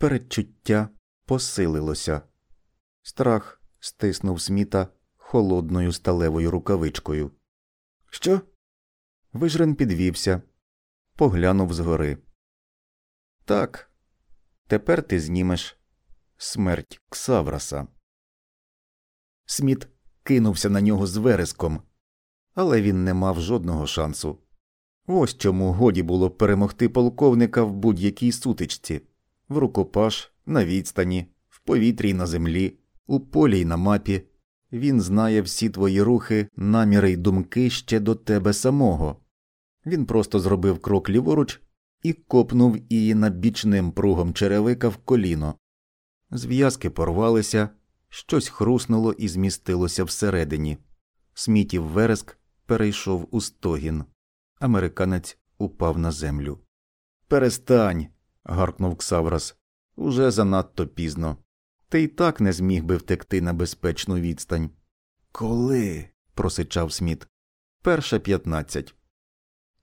передчуття посилилося. Страх стиснув сміта холодною сталевою рукавичкою. Що? Вижрен підвівся, поглянув згори. Так, тепер ти знімеш смерть Ксавраса. Сміт кинувся на нього з вереском, але він не мав жодного шансу. Ось чому годі було перемогти полковника в будь-якій сутичці в рукопаш, на відстані, в повітрі й на землі, у полі й на мапі. Він знає всі твої рухи, наміри й думки ще до тебе самого. Він просто зробив крок ліворуч і копнув її набічним пругом черевика в коліно. Зв'язки порвалися, щось хруснуло і змістилося всередині. Смітів вереск перейшов у стогін. Американець упав на землю. Перестань. Гаркнув Ксаврас. Уже занадто пізно. Ти й так не зміг би втекти на безпечну відстань. Коли? просичав Сміт. Перша п'ятнадцять.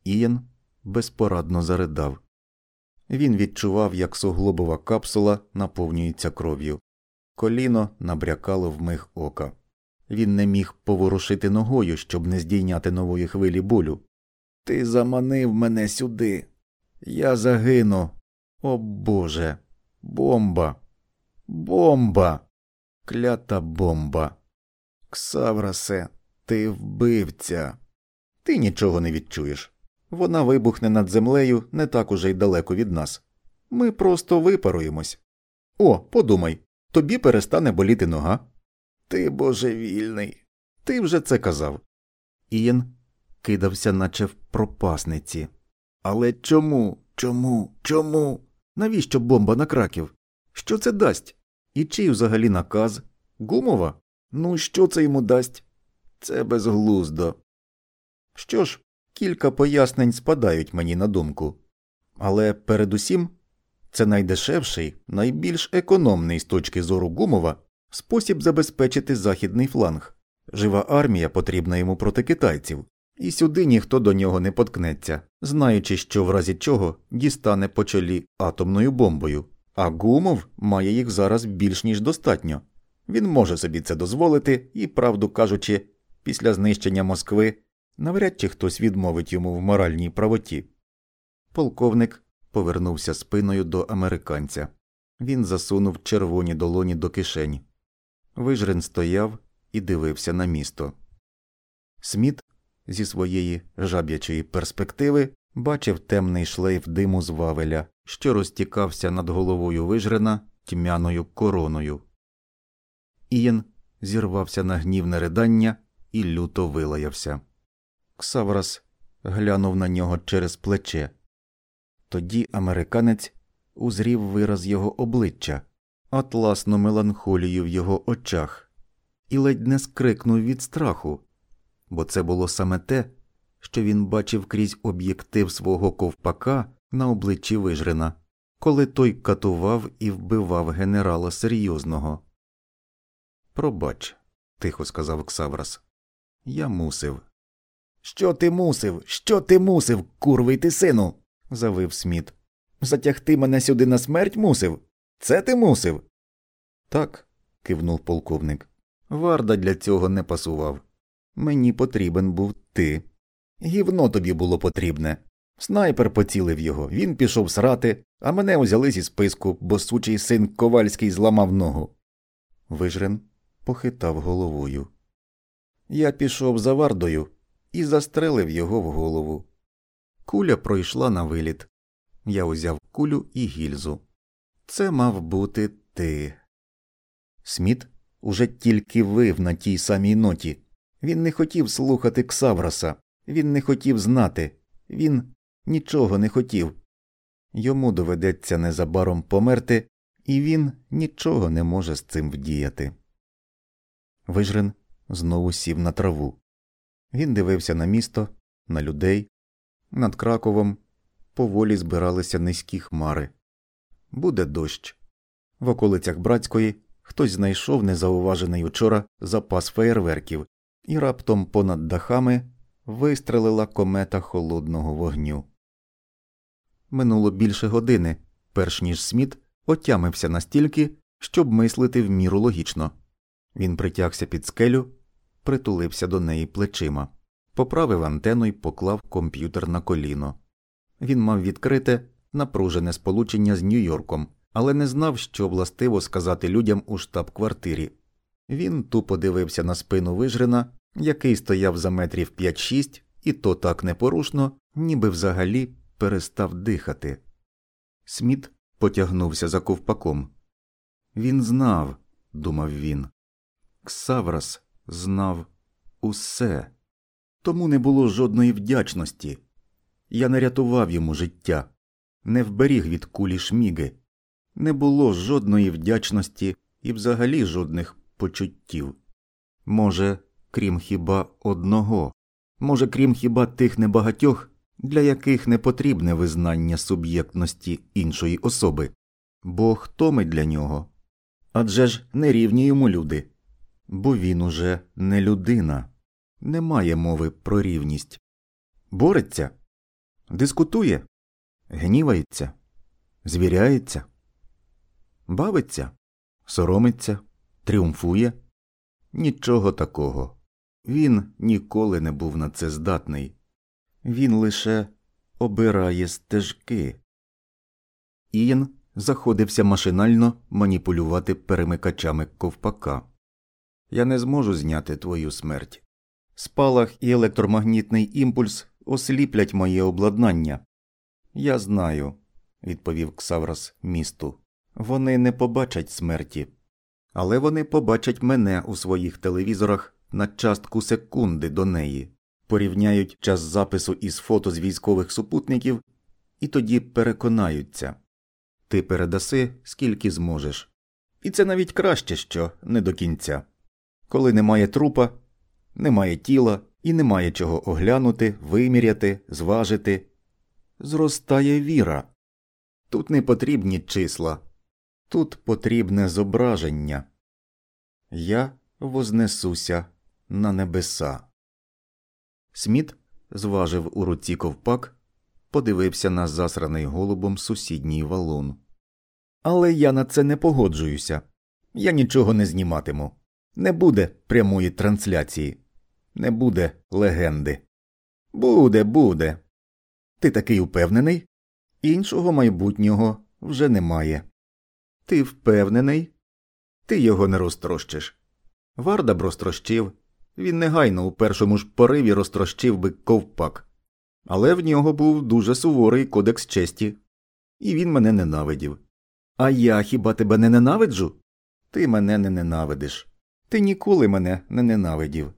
Ієн безпорадно заридав. Він відчував, як суглобова капсула наповнюється кров'ю. Коліно набрякало в миг ока. Він не міг поворушити ногою, щоб не здійняти нової хвилі болю. Ти заманив мене сюди. Я загину. О Боже. Бомба. Бомба. Клята бомба. Ксаврасе, ти вбивця. Ти нічого не відчуєш. Вона вибухне над землею не так уже й далеко від нас. Ми просто випаруємось. О, подумай, тобі перестане боліти нога. Ти божевільний. Ти вже це казав. Ієн кидався, наче в пропасниці. Але чому, чому, чому? Навіщо бомба на краків? Що це дасть? І чий взагалі наказ? Гумова? Ну, що це йому дасть? Це безглуздо. Що ж, кілька пояснень спадають мені на думку. Але передусім це найдешевший, найбільш економний з точки зору Гумова спосіб забезпечити західний фланг. Жива армія потрібна йому проти китайців, і сюди ніхто до нього не поткнеться, знаючи, що в разі чого дістане по чолі атомною бомбою. А Гумов має їх зараз більш ніж достатньо. Він може собі це дозволити і, правду кажучи, після знищення Москви навряд чи хтось відмовить йому в моральній правоті. Полковник повернувся спиною до американця. Він засунув червоні долоні до кишень. Вижрен стояв і дивився на місто. Сміт зі своєї жаб'ячої перспективи бачив темний шлейф диму з вавеля, що розтікався над головою вижрена тьмяною короною. Ієн зірвався на гнівне ридання і люто вилаявся. Ксаврас глянув на нього через плече. Тоді американець узрів вираз його обличчя, атласну меланхолію в його очах, і ледь не скрикнув від страху, бо це було саме те, що він бачив крізь об'єктив свого ковпака на обличчі Вижрина, коли той катував і вбивав генерала серйозного. Пробач, тихо сказав Ксаврас. Я мусив. Що ти мусив? Що ти мусив, курвий ти сину? завив Сміт. Затягти мене сюди на смерть мусив? Це ти мусив? Так, кивнув полковник. Варда для цього не пасував. Мені потрібен був ти. Гівно тобі було потрібне. Снайпер поцілив його, він пішов срати, а мене узяли зі списку, бо сучий син ковальський зламав ногу. Вижрен похитав головою. Я пішов за вардою і застрелив його в голову. Куля пройшла на виліт. Я узяв кулю і гільзу. Це мав бути ти. Сміт уже тільки вив на тій самій ноті. Він не хотів слухати Ксавраса, він не хотів знати, він нічого не хотів. Йому доведеться незабаром померти, і він нічого не може з цим вдіяти. Вижрен знову сів на траву. Він дивився на місто, на людей. Над Краковом поволі збиралися низькі хмари. Буде дощ. В околицях братської хтось знайшов незауважений учора запас феєрверків, і раптом понад дахами вистрелила комета холодного вогню. Минуло більше години, перш ніж Сміт отямився настільки, щоб мислити в міру логічно. Він притягся під скелю, притулився до неї плечима, поправив антенну і поклав комп'ютер на коліно. Він мав відкрите, напружене сполучення з Нью-Йорком, але не знав, що властиво сказати людям у штаб-квартирі. Він тупо дивився на спину вижрена, який стояв за метрів 5-6, і то так непорушно, ніби взагалі перестав дихати. Сміт потягнувся за ковпаком. Він знав, думав він. Ксаврас знав усе. Тому не було жодної вдячності. Я не рятував йому життя, не вберіг від кулі шміги, не було жодної вдячності і взагалі жодних почуттів. Може, крім хіба одного, може, крім хіба тих небагатьох, для яких не потрібне визнання суб'єктності іншої особи, бо хто ми для нього? Адже ж не рівні йому люди, бо він уже не людина, не має мови про рівність, бореться, дискутує, гнівається, звіряється, бавиться, соромиться, тріумфує. Нічого такого. Він ніколи не був на це здатний. Він лише обирає стежки. Ієн заходився машинально маніпулювати перемикачами ковпака. Я не зможу зняти твою смерть. Спалах і електромагнітний імпульс осліплять моє обладнання. Я знаю, відповів Ксаврос місту. Вони не побачать смерті, але вони побачать мене у своїх телевізорах на частку секунди до неї, порівняють час запису із фото з військових супутників і тоді переконаються ти передаси скільки зможеш. І це навіть краще, що не до кінця. Коли немає трупа, немає тіла і немає чого оглянути, виміряти, зважити. Зростає віра. Тут не потрібні числа, тут потрібне зображення. Я вознесуся на небеса. Сміт зважив у руці ковпак, подивився на засраний голубом сусідній валун. Але я на це не погоджуюся. Я нічого не зніматиму. Не буде прямої трансляції, не буде легенди. Буде, буде. Ти такий упевнений? Іншого майбутнього вже немає. Ти впевнений? Ти його не розтрощиш. Варда б розтрощив. Він негайно у першому ж пориві розтрощив би ковпак. Але в нього був дуже суворий кодекс честі, і він мене ненавидів. А я хіба тебе не ненавиджу? Ти мене не ненавидиш. Ти ніколи мене не ненавидів.